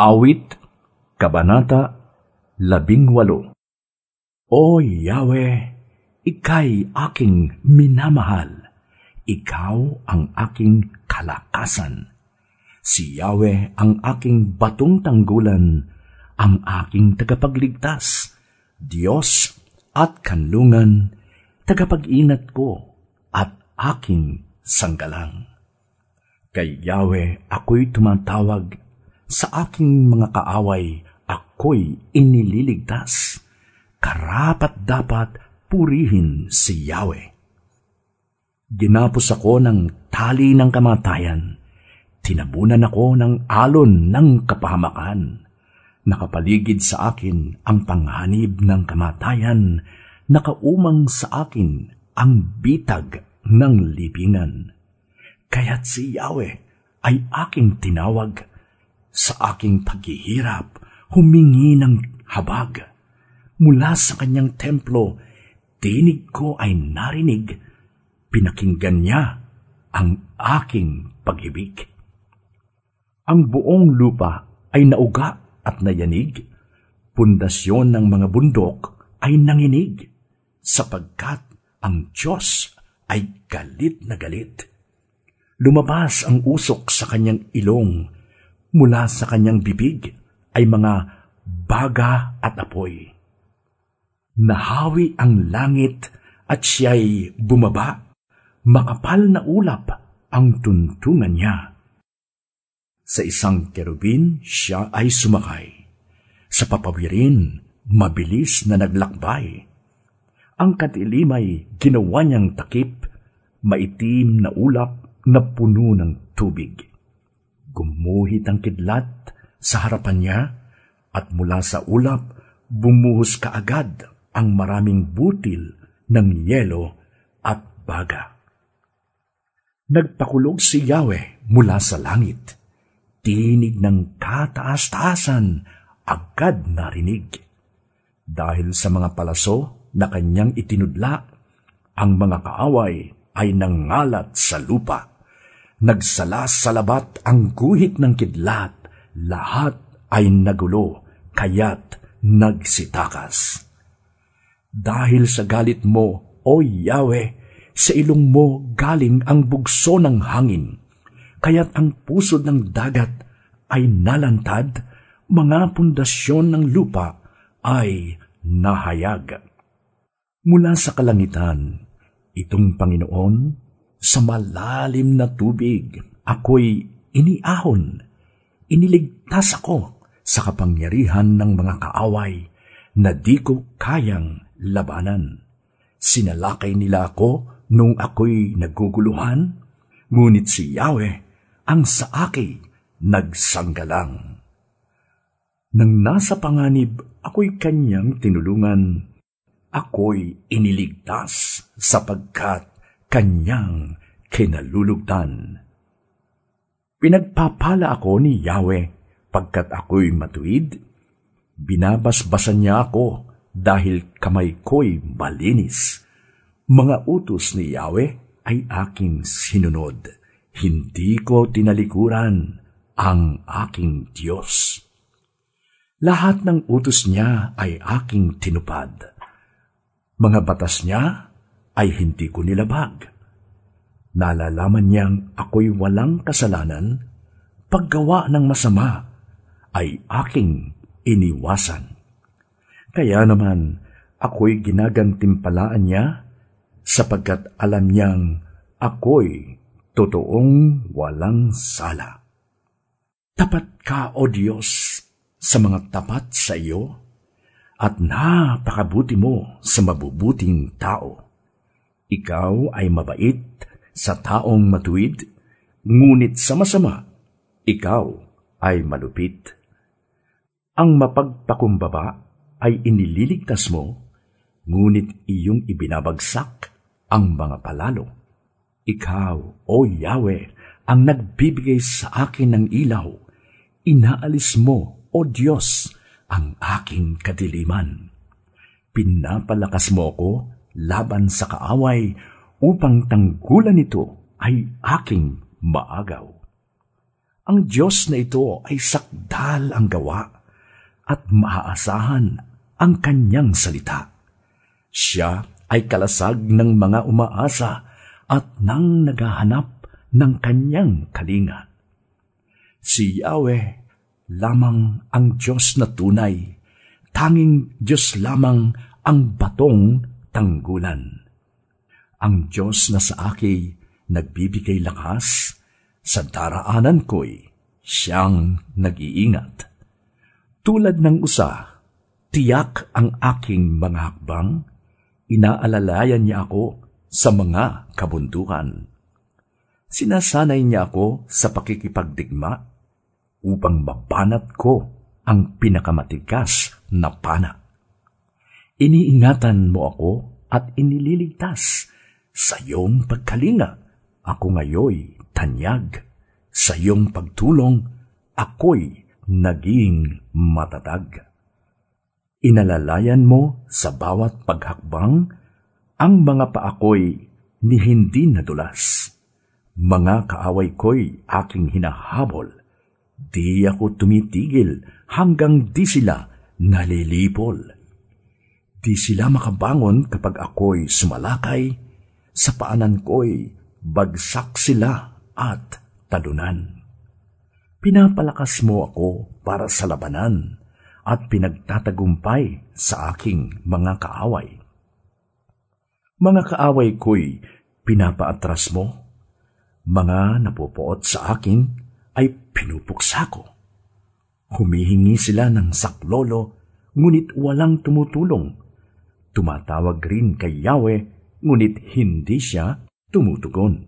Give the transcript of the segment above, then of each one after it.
Awit, Kabanata, Labing Walo O Yahweh, Ika'y aking minamahal, Ikaw ang aking kalakasan. Si Yahweh ang aking batong tanggulan, ang aking tagapagligtas, Diyos at kanlungan, tagapag-inat ko at aking sanggalang. Kay Yahweh ako'y tumatawag sa aking mga kaaway, ako'y inililigtas. Karapat dapat purihin si Yahweh. Ginapos ako ng tali ng kamatayan. Tinabunan ako ng alon ng kapahamakan. Nakapaligid sa akin ang panghanib ng kamatayan. Nakaumang sa akin ang bitag ng libingan. Kaya't si Yahweh ay aking tinawag sa aking paghihirap, humingi ng habag. Mula sa kanyang templo, tinig ko ay narinig, pinakinggan niya ang aking pag-ibig. Ang buong lupa ay nauga at nayanig, pundasyon ng mga bundok ay nanginig, sapagkat ang Diyos ay galit na galit. Lumabas ang usok sa kanyang ilong, mula sa kanyang bibig ay mga baga at apoy. Nahawi ang langit at siya'y bumaba, makapal na ulap ang tuntungan niya. Sa isang kerubin siya ay sumakay. Sa papawirin, mabilis na naglakbay. Ang katilimay ginawa niyang takip, maitim na ulap na puno ng tubig Gumuhit ang kidlat sa harapan niya at mula sa ulap bumuhos kaagad ang maraming butil ng yelo at baga. Nagpakulog si Yahweh mula sa langit. Tinig ng kataas-taasan agad narinig. Dahil sa mga palaso na kanyang itinudla, ang mga kaaway ay nangalat sa lupa. Nagsalas sa labat ang guhit ng kidlat, lahat ay nagulo, kaya't nagsitakas. Dahil sa galit mo, O Yahweh, sa ilong mo galing ang bugso ng hangin, kaya't ang pusod ng dagat ay nalantad, mga pundasyon ng lupa ay nahayag. Mula sa kalangitan, itong Panginoon sa malalim na tubig, ako'y iniahon. Iniligtas ako sa kapangyarihan ng mga kaaway na di ko kayang labanan. Sinalakay nila ako nung ako'y naguguluhan, ngunit si Yahweh ang sa akin nagsanggalang. Nang nasa panganib, ako'y kanyang tinulungan. Ako'y iniligtas sapagkat kanyang kinalulugtan. Pinagpapala ako ni Yahweh pagkat ako'y matuwid. Binabasbasan niya ako dahil kamay ko'y malinis. Mga utos ni Yahweh ay aking sinunod. Hindi ko tinalikuran ang aking Diyos. Lahat ng utos niya ay aking tinupad. Mga batas niya ay hindi ko nilabag. Nalalaman niyang ako'y walang kasalanan, paggawa ng masama ay aking iniwasan. Kaya naman ako'y ginagantimpalaan niya sapagkat alam niyang ako'y totoong walang sala. Tapat ka, O Diyos, sa mga tapat sa iyo, at napakabuti mo sa mabubuting tao. Ikaw ay mabait sa taong matuwid, ngunit sa masama, ikaw ay malupit. Ang mapagpakumbaba ay inililigtas mo, ngunit iyong ibinabagsak ang mga palalo. Ikaw, O Yahweh, ang nagbibigay sa akin ng ilaw. Inaalis mo, O Diyos, ang aking kadiliman. Pinapalakas mo ko laban sa kaaway upang tanggulan ito ay aking maagaw. Ang Diyos na ito ay sakdal ang gawa at maaasahan ang kanyang salita. Siya ay kalasag ng mga umaasa at nang naghahanap ng kanyang kalinga. Si Yahweh lamang ang Diyos na tunay, tanging Diyos lamang ang batong tanggulan. Ang Diyos na sa aki nagbibigay lakas, sa daraanan ko'y siyang nag-iingat. Tulad ng usa, tiyak ang aking mga hakbang, inaalalayan niya ako sa mga kabundukan. Sinasanay niya ako sa pakikipagdigma upang mabanat ko ang pinakamatigas na pana. Iniingatan mo ako at inililigtas sa iyong pagkalinga. Ako ngayoy tanyag. Sa iyong pagtulong, ako'y naging matatag. Inalalayan mo sa bawat paghakbang ang mga paako'y ni hindi nadulas. Mga kaaway ko'y aking hinahabol. Di ako tumitigil hanggang di sila nalilipol. Di sila makabangon kapag ako'y sumalakay, sa paanan ko'y bagsak sila at talunan. Pinapalakas mo ako para sa labanan at pinagtatagumpay sa aking mga kaaway. Mga kaaway ko'y pinapaatras mo. Mga napupuot sa akin ay pinupuksa ko. Humihingi sila ng saklolo, ngunit walang tumutulong. Tumatawag rin kay Yahweh, ngunit hindi siya tumutugon.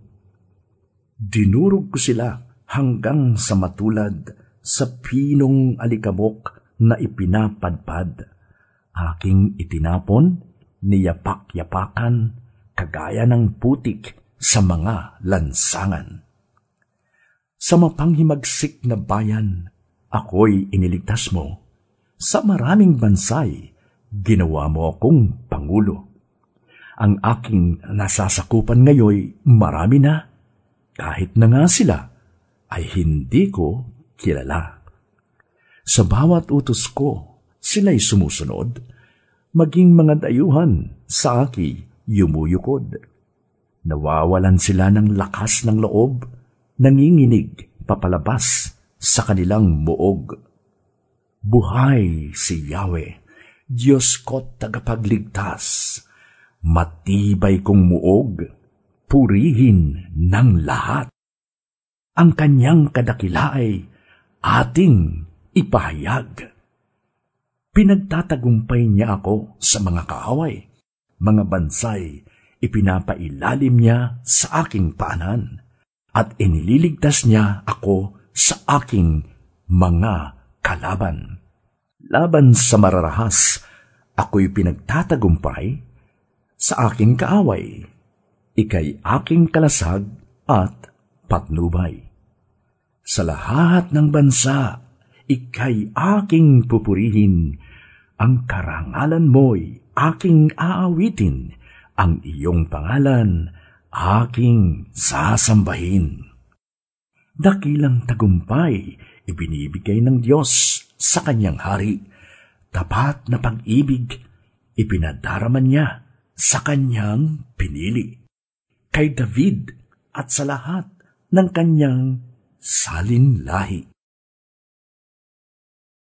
Dinurog ko sila hanggang sa matulad sa pinong alikabok na ipinapadpad. Aking itinapon, niyapak-yapakan, kagaya ng putik sa mga lansangan. Sa mapanghimagsik na bayan, ako'y iniligtas mo. Sa maraming bansay, ginawa mo akong pangulo. Ang aking nasasakupan ngayoy marami na kahit na nga sila ay hindi ko kilala. Sa bawat utos ko, sila'y sumusunod, maging mga dayuhan sa aki yumuyukod. Nawawalan sila ng lakas ng loob, nanginginig papalabas sa kanilang muog. Buhay si Yahweh, Diyos ko tagapagligtas, matibay kong muog, purihin ng lahat. Ang kanyang kadakila ay ating ipahayag. Pinagtatagumpay niya ako sa mga kaaway, mga bansay, ipinapailalim niya sa aking paanan, at inililigtas niya ako sa aking mga kalaban. Laban sa mararahas, ako'y pinagtatagumpay sa aking kaaway ikay aking kalasag at patnubay. Sa lahat ng bansa, ikay aking pupurihin, ang karangalan mo'y aking aawitin, ang iyong pangalan aking sasambahin. Dakilang tagumpay ibinibigay ng Diyos sa kanyang hari. Tapat na pag-ibig ipinadaraman niya sa kanyang pinili kay David at sa lahat ng kanyang salin lahi.